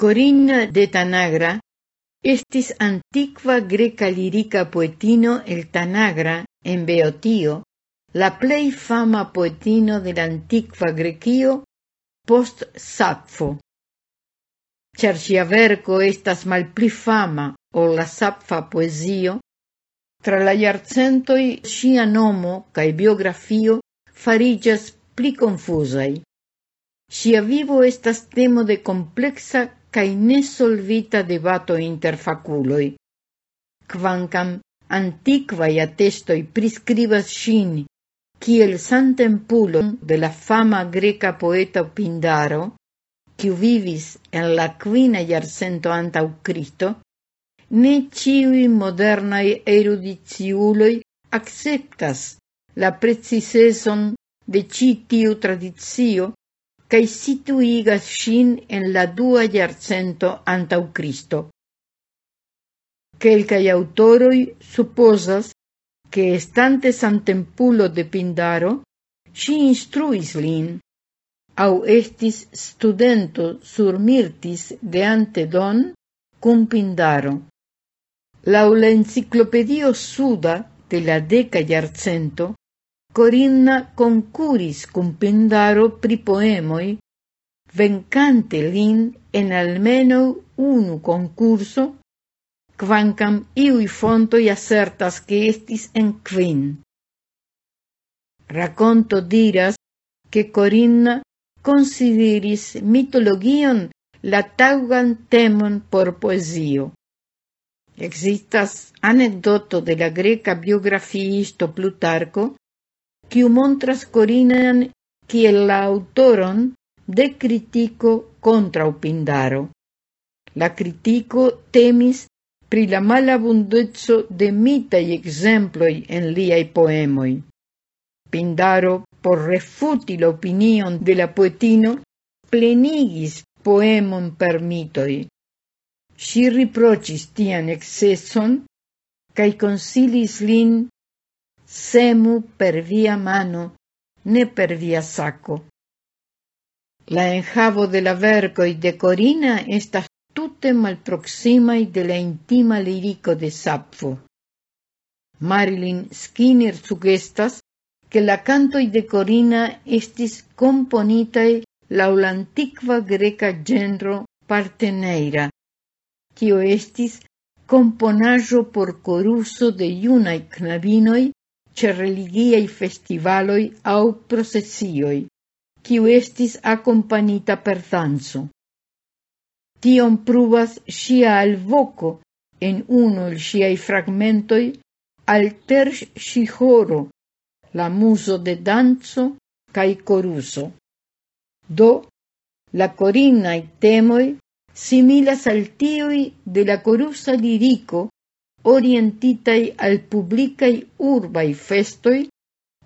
Corinna de Tanagra estis antiqua greca lirica poetino el Tanagra en Beotio, la plei fama poetino de la antikva post Sapfo. Char sia verco estas malpli fama o la sapfa poesio, tra la iarcentoi sia nomo cae biografio fariĝas pli confusai. Sia vivo estas temo de complexa cae nesolvita debato inter faculoi. Quancam antiquae attestoi prescribas shin kiel santempulon de la fama greca poeta Pindaro, quiu vivis en la quina iarcento antau Cristo, ne ciui modernai erudiciuloi acceptas la preciseson de ci tiu tradizio kaj situigas ŝin en la dua jarcento antaŭ Kristo. Kelkaj aŭtoroj supozas, que estante samtempulo de Pindaro, ŝi instruis lin, aŭ estis studento sur Mirtis de Antedon kun Pindaro. Laŭ la enciklopedio suda de la deka jarcento, Corinna concuris cum Pindaro pri poemoi, vencante lin en almeno unu concurso, quancam iui fontoi acertas che estis en quin. Raconto diras che Corinna consideris mitologion la taugan temon por poesio. Existas anecdoto de la greca biografiisto Plutarco, quiu montras Corinan kiel la autoron de critico contra Pindaro. La critico temis pri la malabundezzo de mitai exemploi en liai poemoi. Pindaro, por refuti la opinion de la poetino, plenigis poemon per mitoi. Si riprocis tian excesson, cae consilis lin semu per via mano, ne per via saco. La enjavo de la vercoi de Corina estas tutte malproximai de la intima lirico de Sappho. Marilyn Skinner sugestas que la cantoi de Corina estis componitai lau l'antiqua greca genro parteneira, tio estis componajo por coruso de iunai knabinoi ce religiei festivaloi au processioi, quiu estis accompagnita per danzo. Tion pruvas sia al voco, en unul el fragmentoi, fragmentoj al Tersh shihoro, la muso de danzo cae coruso. Do, la korinaj temoi similas al tioi de la corusa lirico orientitai al publicai urbai festoi,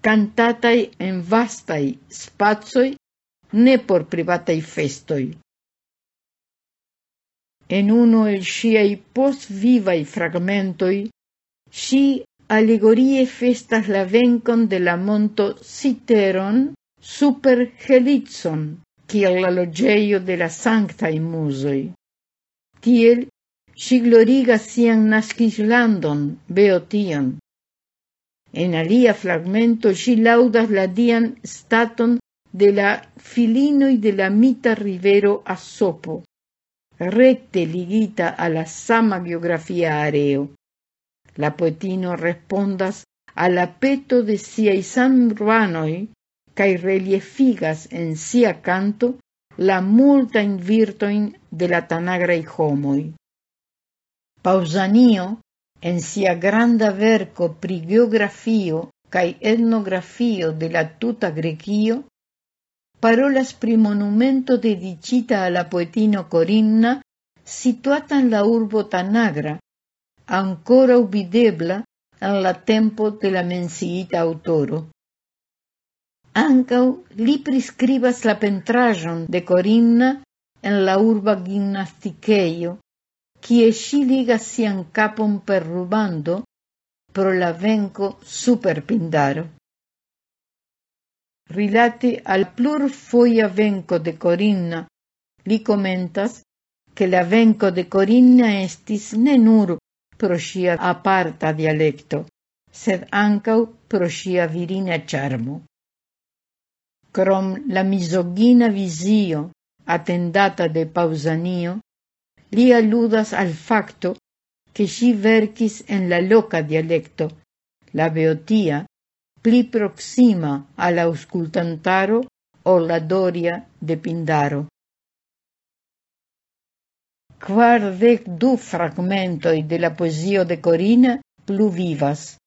cantatai en vastai spazoi, ne por privatai festoi. En uno el sciai pos vivai fragmentoi, si allegorie festas la vencon de la monto Citeron super Helitson, kiel la logeio de la sanctai musoi. Tiel si gloriga sian nascislandon, veo. En alia fragmento si laudas la dian staton de la filinoi de la mita rivero Asopo, recte ligita a la sama geografia areo. La poetino respondas a la peto de siai san urbanoi, cae reliefigas en sia canto la multa invirtoin de la tanagra y Pausanio, en sia granda verco pri geografio etnografio de la tuta Grecio, parolas pri monumento dedicita a la poetino Corinna situata en la urbo Tanagra, ancora ubidebla en la tempo de la menciita autoro. Ancau li prescribas la pentrajon de Corinna en la urba gimnasticeio, quie si liga sian capon per rubando pro la venco super Pindaro. Rilate al plur foia venco de Corinna, li comentas che la venco de Corinna estis ne nur pro sia aparta dialecto, sed ancau pro sia virina charmo. Crom la misogina visio, attendata de Pausanio, li aludas al facto che si verkis en la loca dialecto, la beotia, pli proxima al auscultantaro o la doria de Pindaro. Quardec du fragmentoi de la poesio de Corina plu vivas,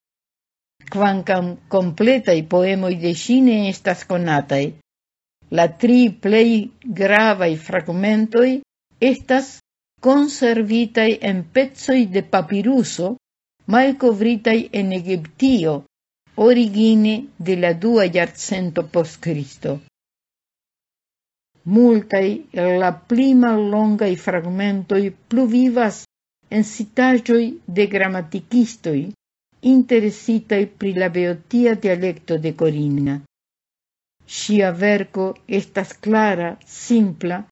quancam completai poemoi de Cine estas conatai. La tri plei gravai fragmentoi estas conservitai en pezzoi de papiruso, malcovritai en Egiptio, origine de la dua iarcento post Cristo. Multai la plima longai fragmentoi pluvivas en citagioi de grammaticistoi interesitai pri la beotia dialecto de Corinna. Sia verco estas clara, simpla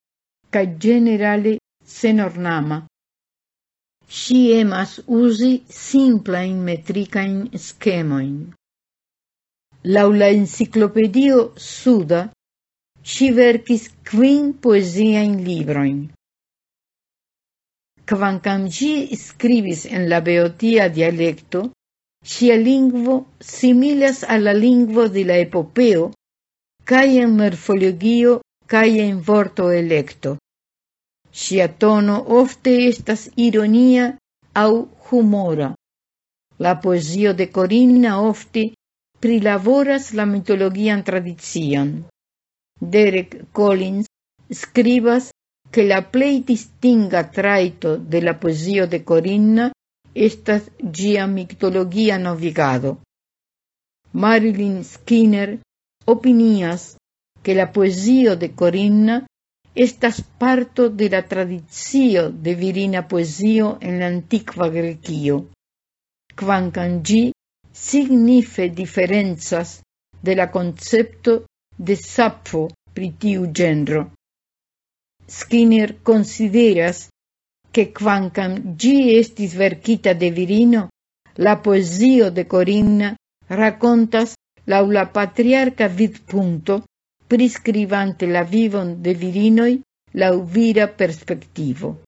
ca generale senornama. Si emas usi simpla in metrica in schemoin. Laula enciclopedio Suda, si verkis quin poesia in libroin. Quancam gi scribis en la beotia dialecto, sia lingvo similas alla lingvo de la epopeo, cae en morfologio cae en vorto electo. Sia tono ofte estas ironia au humora. La poesio de Corinna ofte prilaboras la mitologian tradizion. Derek Collins scribas que la plei distinga traito de la poesio de Corinna estas gia mitologia novigado. Marilyn Skinner opinias que la poesio de Corinna estas parto de la tradizio de virina poesio en la antikva Grekio, kvankam ĝi signife differenzas de la concepto de Sappho pritiu genro. Skinner consideras che quancam gi estis verkita de virino, la poesio de Corinna racontas laula patriarca vid punto priscribante la vivon de virinoi lau vira perspectivo.